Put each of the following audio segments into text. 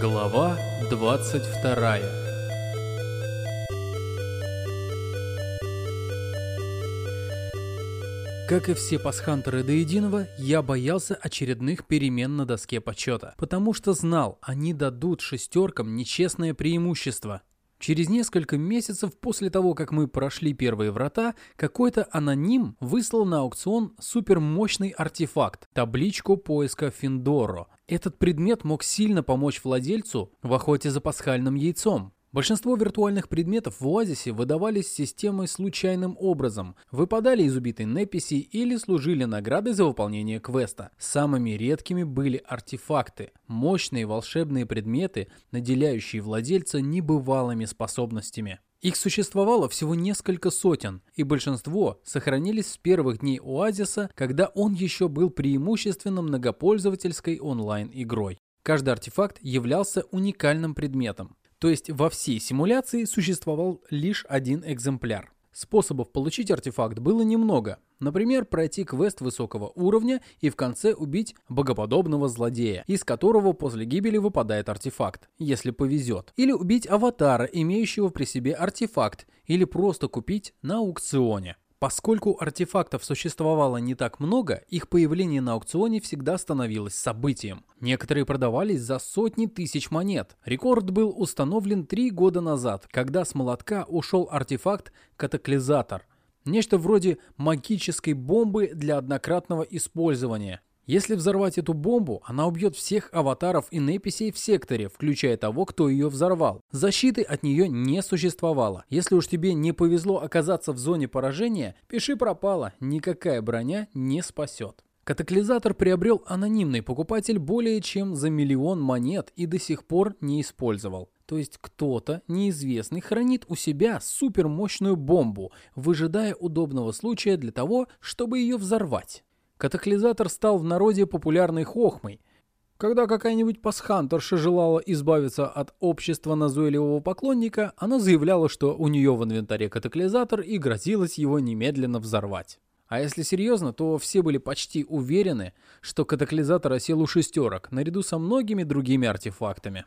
Глава 22 Как и все пасхантеры до единого, я боялся очередных перемен на доске почета, потому что знал, они дадут шестеркам нечестное преимущество. Через несколько месяцев после того, как мы прошли первые врата, какой-то аноним выслал на аукцион супермощный артефакт – табличку поиска Финдоро. Этот предмет мог сильно помочь владельцу в охоте за пасхальным яйцом. Большинство виртуальных предметов в Оазисе выдавались системой случайным образом, выпадали из убитой Неписи или служили наградой за выполнение квеста. Самыми редкими были артефакты, мощные волшебные предметы, наделяющие владельца небывалыми способностями. Их существовало всего несколько сотен, и большинство сохранились с первых дней Оазиса, когда он еще был преимущественно многопользовательской онлайн-игрой. Каждый артефакт являлся уникальным предметом. То есть во всей симуляции существовал лишь один экземпляр. Способов получить артефакт было немного. Например, пройти квест высокого уровня и в конце убить богоподобного злодея, из которого после гибели выпадает артефакт, если повезет. Или убить аватара, имеющего при себе артефакт, или просто купить на аукционе. Поскольку артефактов существовало не так много, их появление на аукционе всегда становилось событием. Некоторые продавались за сотни тысяч монет. Рекорд был установлен три года назад, когда с молотка ушел артефакт «Катаклизатор». Нечто вроде магической бомбы для однократного использования. Если взорвать эту бомбу, она убьет всех аватаров и неписей в секторе, включая того, кто ее взорвал. Защиты от нее не существовало. Если уж тебе не повезло оказаться в зоне поражения, пиши пропало, никакая броня не спасет. Катаклизатор приобрел анонимный покупатель более чем за миллион монет и до сих пор не использовал. То есть кто-то неизвестный хранит у себя супермощную бомбу, выжидая удобного случая для того, чтобы ее взорвать. Катаклизатор стал в народе популярной хохмой. Когда какая-нибудь пасхантерша желала избавиться от общества назойливого поклонника, она заявляла, что у нее в инвентаре катаклизатор и грозилась его немедленно взорвать. А если серьезно, то все были почти уверены, что катаклизатор осел у шестерок, наряду со многими другими артефактами.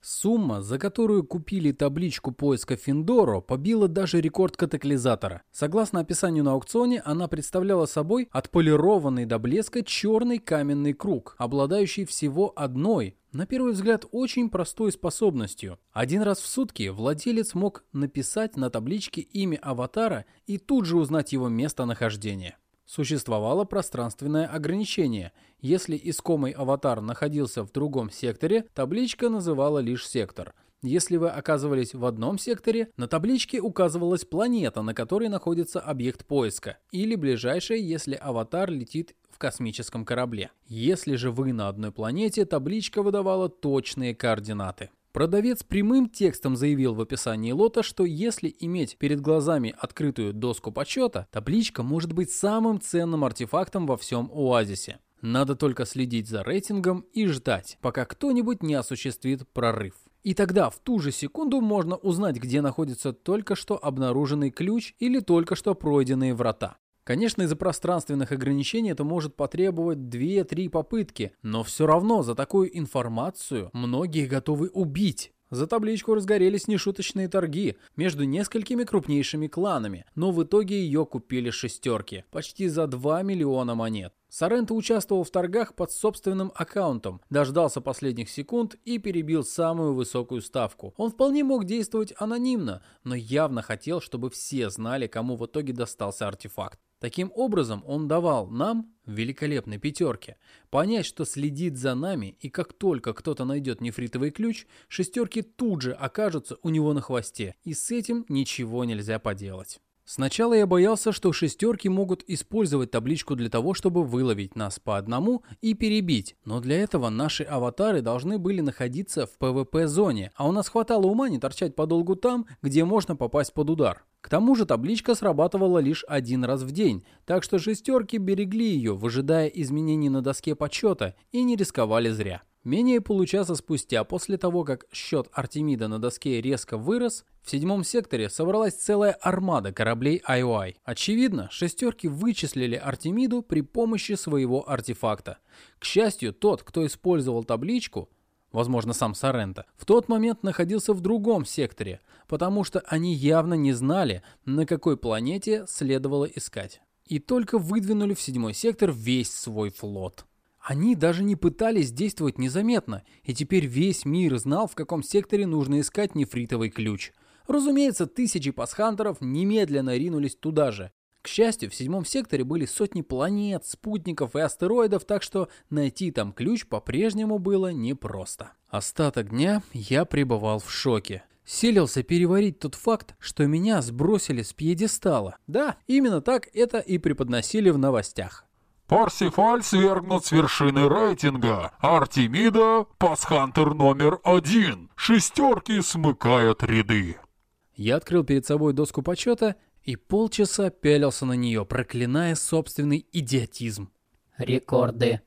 Сумма, за которую купили табличку поиска Финдоро, побила даже рекорд катаклизатора. Согласно описанию на аукционе, она представляла собой отполированный до блеска черный каменный круг, обладающий всего одной, на первый взгляд, очень простой способностью. Один раз в сутки владелец мог написать на табличке имя аватара и тут же узнать его местонахождение. Существовало пространственное ограничение. Если искомый аватар находился в другом секторе, табличка называла лишь сектор. Если вы оказывались в одном секторе, на табличке указывалась планета, на которой находится объект поиска, или ближайшая, если аватар летит в космическом корабле. Если же вы на одной планете, табличка выдавала точные координаты. Продавец прямым текстом заявил в описании лота, что если иметь перед глазами открытую доску почета, табличка может быть самым ценным артефактом во всем оазисе. Надо только следить за рейтингом и ждать, пока кто-нибудь не осуществит прорыв. И тогда в ту же секунду можно узнать, где находится только что обнаруженный ключ или только что пройденные врата. Конечно, из-за пространственных ограничений это может потребовать 2-3 попытки, но все равно за такую информацию многие готовы убить. За табличку разгорелись нешуточные торги между несколькими крупнейшими кланами, но в итоге ее купили шестерки, почти за 2 миллиона монет. Соренто участвовал в торгах под собственным аккаунтом, дождался последних секунд и перебил самую высокую ставку. Он вполне мог действовать анонимно, но явно хотел, чтобы все знали, кому в итоге достался артефакт. Таким образом, он давал нам, великолепной пятерке, понять, что следит за нами, и как только кто-то найдет нефритовый ключ, шестерки тут же окажутся у него на хвосте, и с этим ничего нельзя поделать. Сначала я боялся, что шестерки могут использовать табличку для того, чтобы выловить нас по одному и перебить, но для этого наши аватары должны были находиться в ПВП-зоне, а у нас хватало ума не торчать подолгу там, где можно попасть под удар. К тому же табличка срабатывала лишь один раз в день, так что шестерки берегли ее, выжидая изменений на доске подсчета, и не рисковали зря. Менее получаса спустя, после того, как счет Артемида на доске резко вырос, в седьмом секторе собралась целая армада кораблей IOI. Очевидно, шестерки вычислили Артемиду при помощи своего артефакта. К счастью, тот, кто использовал табличку, возможно, сам Соренто, в тот момент находился в другом секторе, потому что они явно не знали, на какой планете следовало искать. И только выдвинули в седьмой сектор весь свой флот. Они даже не пытались действовать незаметно, и теперь весь мир знал, в каком секторе нужно искать нефритовый ключ. Разумеется, тысячи пасхантеров немедленно ринулись туда же. К счастью, в седьмом секторе были сотни планет, спутников и астероидов, так что найти там ключ по-прежнему было непросто. Остаток дня я пребывал в шоке. Селился переварить тот факт, что меня сбросили с пьедестала. Да, именно так это и преподносили в новостях. Парсифаль свергнут с вершины рейтинга. Артемида – пасхантер номер один. Шестерки смыкают ряды. Я открыл перед собой доску почета и полчаса пялился на нее, проклиная собственный идиотизм. Рекорды.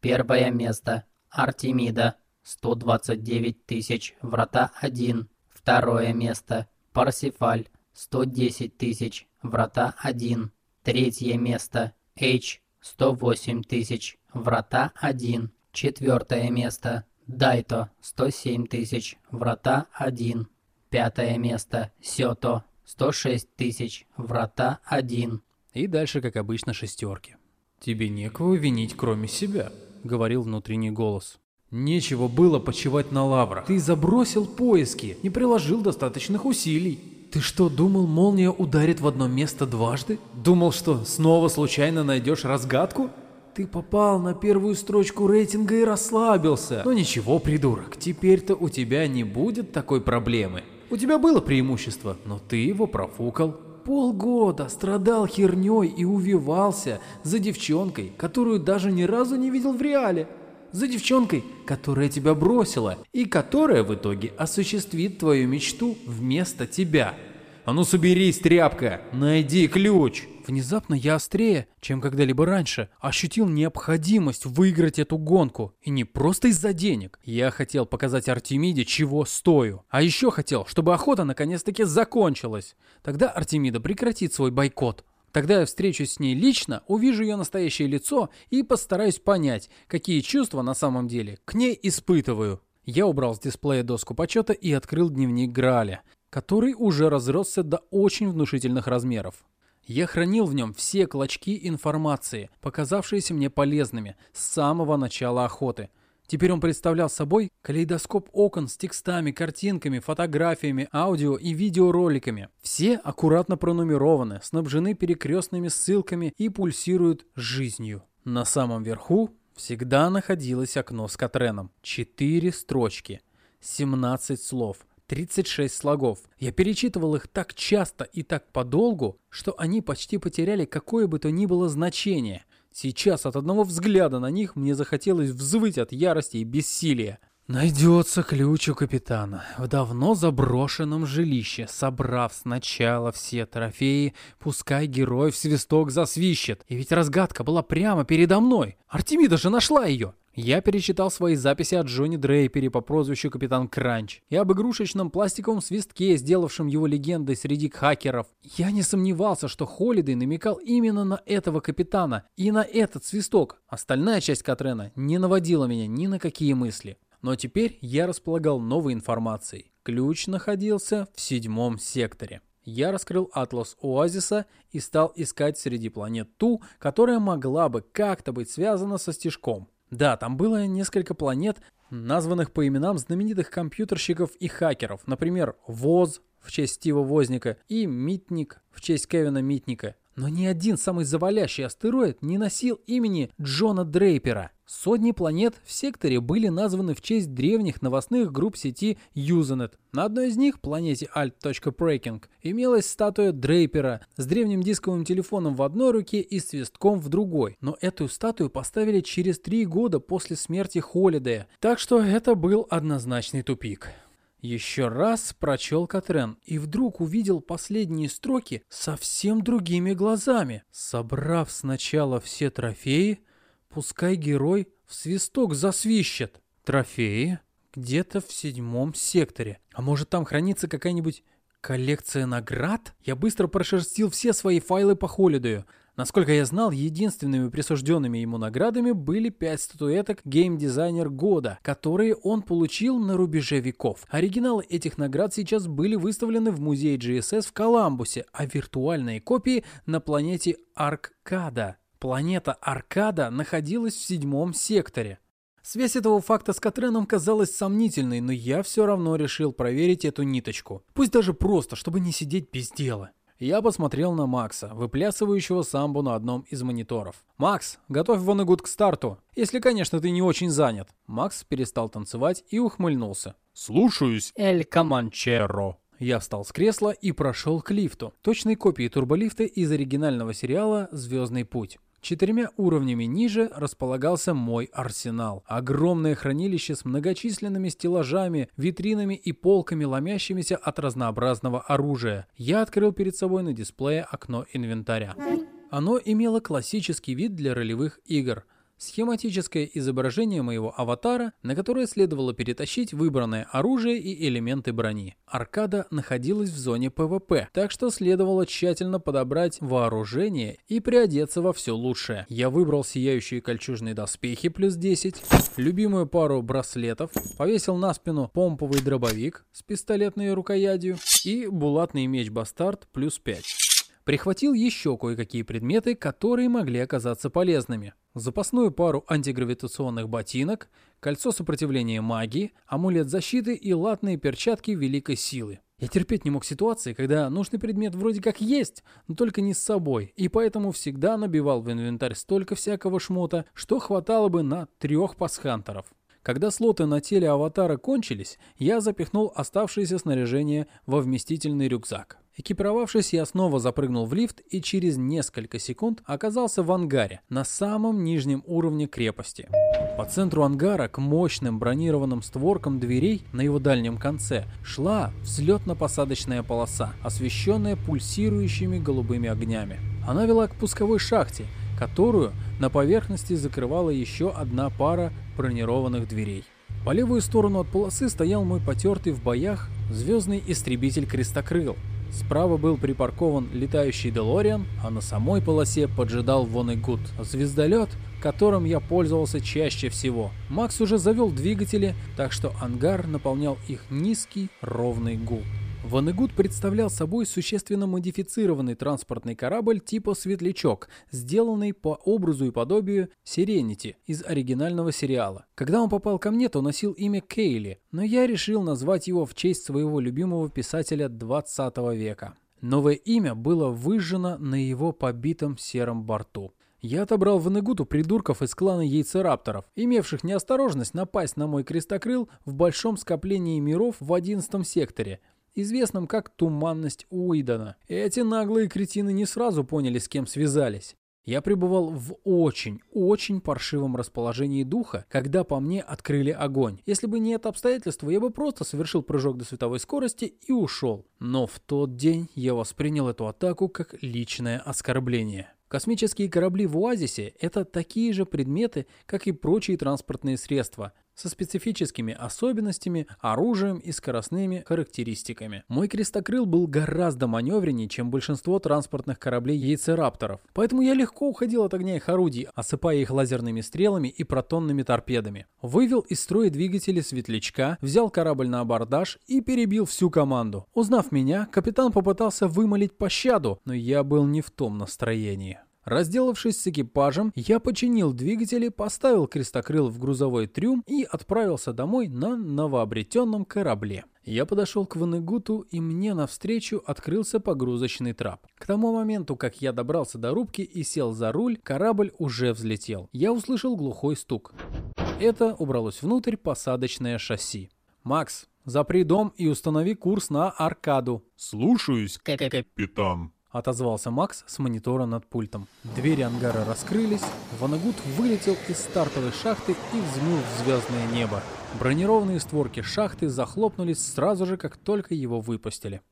Первое место. Артемида. 129 тысяч. Врата 1. Второе место. Парсифаль. 110 тысяч. Врата 1. Третье место. H. 108 тысяч. Врата 1. Четвертое место. Дайто. 107 тысяч. Врата 1. Пятое место. Сёто. 106 тысяч. Врата 1. И дальше, как обычно, шестерки. «Тебе некого винить, кроме себя», — говорил внутренний голос. «Нечего было почивать на лаврах. Ты забросил поиски, не приложил достаточных усилий. Ты что, думал, молния ударит в одно место дважды? Думал, что снова случайно найдешь разгадку? Ты попал на первую строчку рейтинга и расслабился. Но ничего, придурок, теперь-то у тебя не будет такой проблемы. У тебя было преимущество, но ты его профукал. Полгода страдал херней и увивался за девчонкой, которую даже ни разу не видел в реале. За девчонкой, которая тебя бросила и которая в итоге осуществит твою мечту вместо тебя. А ну соберись, тряпка, найди ключ. Внезапно я острее, чем когда-либо раньше, ощутил необходимость выиграть эту гонку. И не просто из-за денег. Я хотел показать Артемиде, чего стою. А еще хотел, чтобы охота наконец-таки закончилась. Тогда Артемида прекратит свой бойкот. Тогда я встречусь с ней лично, увижу ее настоящее лицо и постараюсь понять, какие чувства на самом деле к ней испытываю. Я убрал с дисплея доску почета и открыл дневник Граля, который уже разросся до очень внушительных размеров. Я хранил в нем все клочки информации, показавшиеся мне полезными с самого начала охоты. Теперь он представлял собой калейдоскоп окон с текстами, картинками, фотографиями, аудио и видеороликами. Все аккуратно пронумерованы, снабжены перекрестными ссылками и пульсируют жизнью. На самом верху всегда находилось окно с Катреном. Четыре строчки, 17 слов – 36 слогов. Я перечитывал их так часто и так подолгу, что они почти потеряли какое бы то ни было значение. Сейчас от одного взгляда на них мне захотелось взвыть от ярости и бессилия. Найдется ключ у капитана. В давно заброшенном жилище, собрав сначала все трофеи, пускай герой в свисток засвищет. И ведь разгадка была прямо передо мной. Артемида же нашла ее. Я перечитал свои записи о Джонни Дрейпере по прозвищу Капитан Кранч и об игрушечном пластиковом свистке, сделавшем его легендой среди хакеров. Я не сомневался, что Холидей намекал именно на этого капитана и на этот свисток. Остальная часть Катрена не наводила меня ни на какие мысли. Но теперь я располагал новой информацией. Ключ находился в седьмом секторе. Я раскрыл атлас Оазиса и стал искать среди планет ту, которая могла бы как-то быть связана со стежком. Да, там было несколько планет, названных по именам знаменитых компьютерщиков и хакеров. Например, ВОЗ в честь Стива Возника и Митник в честь Кевина Митника. Но ни один самый завалящий астероид не носил имени Джона Дрейпера. Сотни планет в секторе были названы в честь древних новостных групп сети Usenet. На одной из них, планете Alt.Breaking, имелась статуя Дрейпера с древним дисковым телефоном в одной руке и свистком в другой. Но эту статую поставили через три года после смерти Холидея. Так что это был однозначный тупик. Еще раз прочел Катрен и вдруг увидел последние строки совсем другими глазами. Собрав сначала все трофеи, пускай герой в свисток засвищет. Трофеи где-то в седьмом секторе. А может там хранится какая-нибудь коллекция наград? Я быстро прошерстил все свои файлы по Холидею. Насколько я знал, единственными присужденными ему наградами были пять статуэток геймдизайнер года, которые он получил на рубеже веков. Оригиналы этих наград сейчас были выставлены в музее GSS в Коламбусе, а виртуальные копии на планете Аркада. Планета Аркада находилась в седьмом секторе. Связь этого факта с Катреном казалась сомнительной, но я все равно решил проверить эту ниточку. Пусть даже просто, чтобы не сидеть без дела. Я посмотрел на Макса, выплясывающего самбу на одном из мониторов. «Макс, готовь Вонегуд к старту, если, конечно, ты не очень занят». Макс перестал танцевать и ухмыльнулся. «Слушаюсь, Эль Команчеро». Я встал с кресла и прошел к лифту, точной копии турболифта из оригинального сериала «Звездный путь». Четырьмя уровнями ниже располагался мой арсенал. Огромное хранилище с многочисленными стеллажами, витринами и полками, ломящимися от разнообразного оружия. Я открыл перед собой на дисплее окно инвентаря. Оно имело классический вид для ролевых игр – схематическое изображение моего аватара, на которое следовало перетащить выбранное оружие и элементы брони. Аркада находилась в зоне PvP, так что следовало тщательно подобрать вооружение и приодеться во все лучшее. Я выбрал сияющие кольчужные доспехи плюс 10, любимую пару браслетов, повесил на спину помповый дробовик с пистолетной рукоятью и булатный меч Бастард плюс 5. Прихватил еще кое-какие предметы, которые могли оказаться полезными. Запасную пару антигравитационных ботинок, кольцо сопротивления магии, амулет защиты и латные перчатки великой силы. Я терпеть не мог ситуации, когда нужный предмет вроде как есть, но только не с собой, и поэтому всегда набивал в инвентарь столько всякого шмота, что хватало бы на трех пасхантеров. Когда слоты на теле аватара кончились, я запихнул оставшееся снаряжение во вместительный рюкзак. Экипировавшись, я снова запрыгнул в лифт и через несколько секунд оказался в ангаре, на самом нижнем уровне крепости. По центру ангара к мощным бронированным створкам дверей на его дальнем конце шла взлетно-посадочная полоса, освещенная пульсирующими голубыми огнями. Она вела к пусковой шахте, которую на поверхности закрывала еще одна пара бронированных дверей. По левую сторону от полосы стоял мой потертый в боях звездный истребитель Крестокрыл. Справа был припаркован летающий Делориан, а на самой полосе поджидал Вонегуд, звездолет, которым я пользовался чаще всего. Макс уже завел двигатели, так что ангар наполнял их низкий ровный гул. Ванегут представлял собой существенно модифицированный транспортный корабль типа «Светлячок», сделанный по образу и подобию «Сиренити» из оригинального сериала. Когда он попал ко мне, то носил имя Кейли, но я решил назвать его в честь своего любимого писателя 20 века. Новое имя было выжжено на его побитом сером борту. Я отобрал в Инегуту придурков из клана яйцерапторов, имевших неосторожность напасть на мой крестокрыл в большом скоплении миров в 11 секторе, известном как Туманность Уидона. Эти наглые кретины не сразу поняли, с кем связались. Я пребывал в очень, очень паршивом расположении духа, когда по мне открыли огонь. Если бы не это обстоятельство, я бы просто совершил прыжок до световой скорости и ушел. Но в тот день я воспринял эту атаку как личное оскорбление. Космические корабли в Оазисе – это такие же предметы, как и прочие транспортные средства, со специфическими особенностями, оружием и скоростными характеристиками. Мой крестокрыл был гораздо маневреннее, чем большинство транспортных кораблей яйцерапторов, поэтому я легко уходил от огня их орудий, осыпая их лазерными стрелами и протонными торпедами. Вывел из строя двигатели светлячка, взял корабль на абордаж и перебил всю команду. Узнав меня, капитан попытался вымолить пощаду, но я был не в том настроении. Разделавшись с экипажем, я починил двигатели, поставил крестокрыл в грузовой трюм и отправился домой на новообретенном корабле. Я подошел к Ванегуту, и мне навстречу открылся погрузочный трап. К тому моменту, как я добрался до рубки и сел за руль, корабль уже взлетел. Я услышал глухой стук. Это убралось внутрь посадочное шасси. «Макс, запри дом и установи курс на Аркаду». слушаюсь, капитан. Отозвался Макс с монитора над пультом. Двери ангара раскрылись, Ванагут вылетел из стартовой шахты и взмыл в звездное небо. Бронированные створки шахты захлопнулись сразу же, как только его выпустили.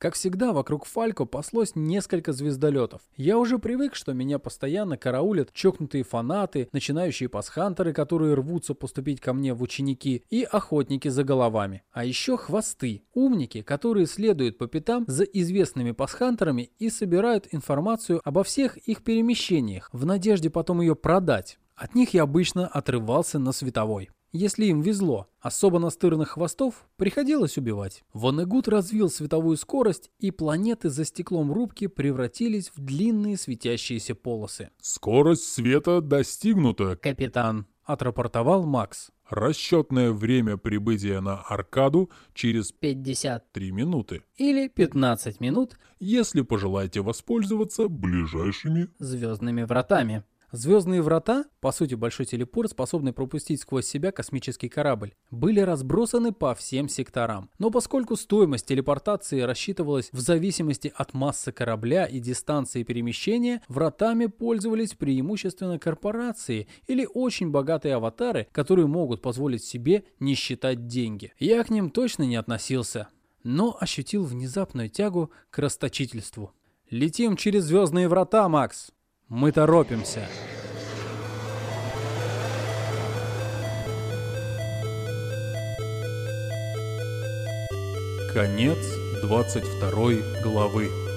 Как всегда, вокруг Фалько паслось несколько звездолетов. Я уже привык, что меня постоянно караулят чокнутые фанаты, начинающие пасхантеры, которые рвутся поступить ко мне в ученики, и охотники за головами. А еще хвосты, умники, которые следуют по пятам за известными пасхантерами и собирают информацию обо всех их перемещениях, в надежде потом ее продать. От них я обычно отрывался на световой. Если им везло, особо настырных хвостов приходилось убивать. Вонегут развил световую скорость, и планеты за стеклом рубки превратились в длинные светящиеся полосы. Скорость света достигнута. «Капитан», — отрапортовал Макс. Расчетное время прибытия на Аркаду через 50. 3 минуты. Или 15 минут Если пожелаете воспользоваться ближайшими звездными вратами. Звездные врата, по сути большой телепорт, способный пропустить сквозь себя космический корабль, были разбросаны по всем секторам. Но поскольку стоимость телепортации рассчитывалась в зависимости от массы корабля и дистанции перемещения, вратами пользовались преимущественно корпорации или очень богатые аватары, которые могут позволить себе не считать деньги. Я к ним точно не относился, но ощутил внезапную тягу к расточительству. «Летим через звездные врата, Макс!» Мы торопимся. конец 22 главы.